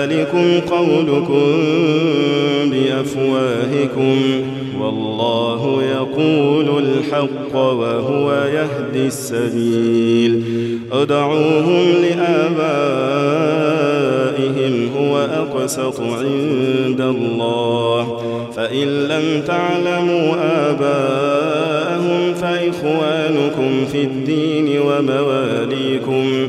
ذلكم قولكم بأفواهكم والله يقول الحق وهو يهدي السبيل. ادعوهم لآبائهم هو أقسط عند الله. فإن لم تعلموا آباءهم فإخوانكم في الدين ومواليكم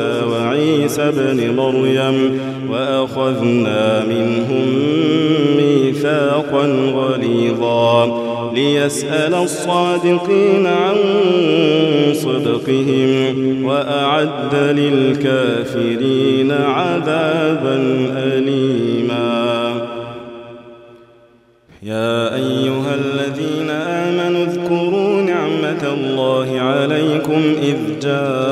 وموسى وعيسى بن مريم وأخذنا منهم ميثاقا غليظا ليسأل الصادقين عن صدقهم وأعد للكافرين عذابا أليما. يا أيها الذين آمنوا اذكروا نعمة الله عليكم إذ جاءتكم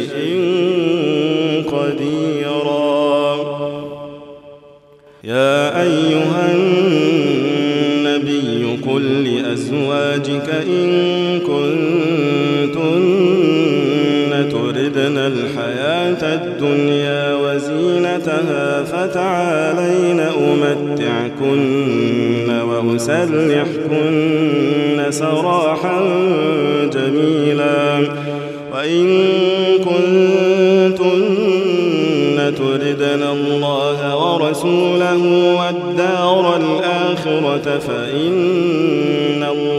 قل لأزواجك إن كنتن تردن الحياة الدنيا وزينتها فتعالين أمتعكن وأسرحكن سراحا جميلا وإن كنتن تردن الله ورسوله والدار الآخرة فإن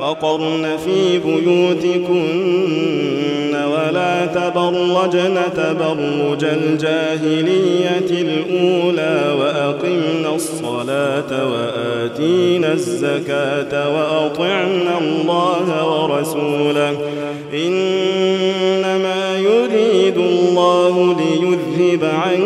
وقرن في بيوتكن ولا تبرجن تبرج الجاهلية الأولى وأقمنا الصلاة وآتينا الزكاة وأطعنا الله ورسوله. إنما يريد الله ليذهب عنكم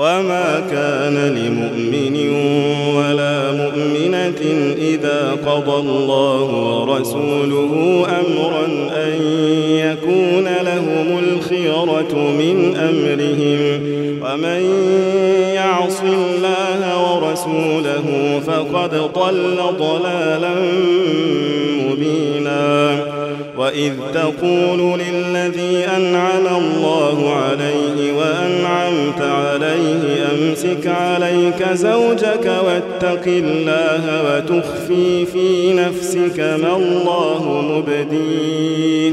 وما كان لمؤمن ولا مؤمنة إذا قضى الله ورسوله أمرا أن يكون لهم الخيرة من أمرهم. ومن يعص الله ورسوله فقد ضل ضلالا مبينا. وإذ تقول للذي أنعم الله عليه وأنعمت عليه أمسك عليك زوجك واتق الله وتخفي في نفسك ما الله مبديه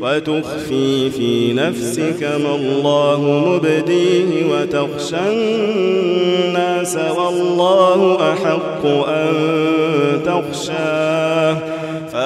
وتخفي في نفسك ما الله مبديه وتخشى الناس والله أحق أن تخشاه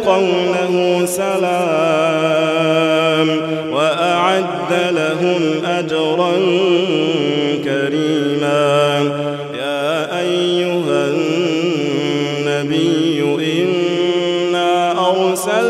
يلقونه سلام وأعد لهم أجرا كريما. يا أيها النبي إنا أرسلناك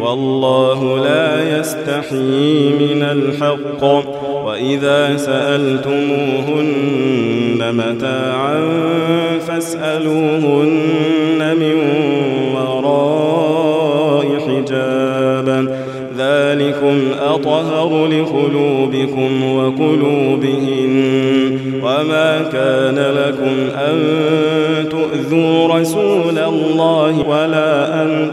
والله لا يستحيي من الحق. وإذا سألتموهن متاعا فاسألوهن من وراء حجابا ذلكم أطهر لقلوبكم وقلوبهم وما كان لكم أن تؤذوا رسول الله ولا أن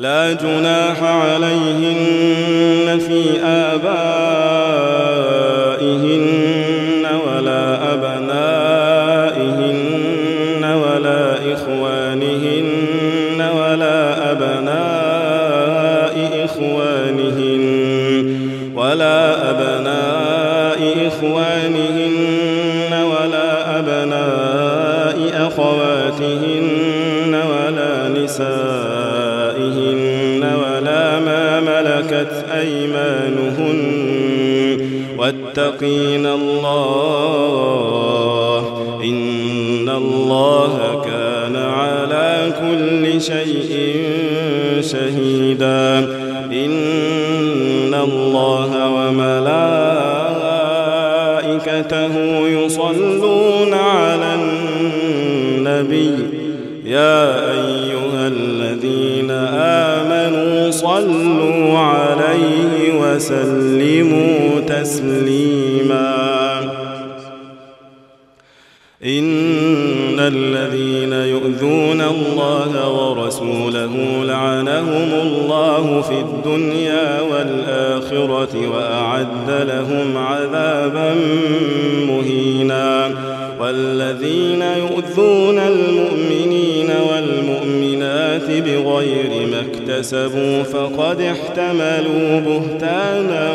لا جناح عليهن في آبائهن أيمانهن واتقين الله إن الله كان على كل شيء شهيدا إن الله وملائكته يصلون على النبي يا أيها الذين صلوا عليه وسلموا تسليما. إن الذين يؤذون الله ورسوله لعنهم الله في الدنيا والآخرة وأعد لهم عذابا مهينا. والذين يؤذون المؤمنين والمؤمنات بغير اكتسبوا فقد احتملوا بهتانا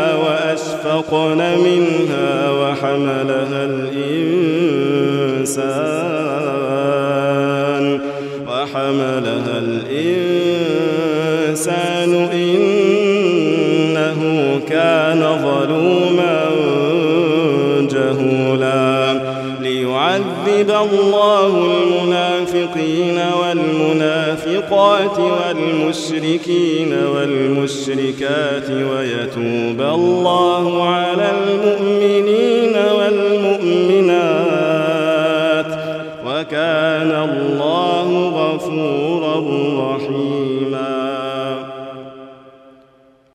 وأشفقن منها وحملها الإنسان وحملها الإنسان إنه كان ظلوما جهولا ليعذب الله والمشركين والمشركات ويتوب الله على المؤمنين والمؤمنات وكان الله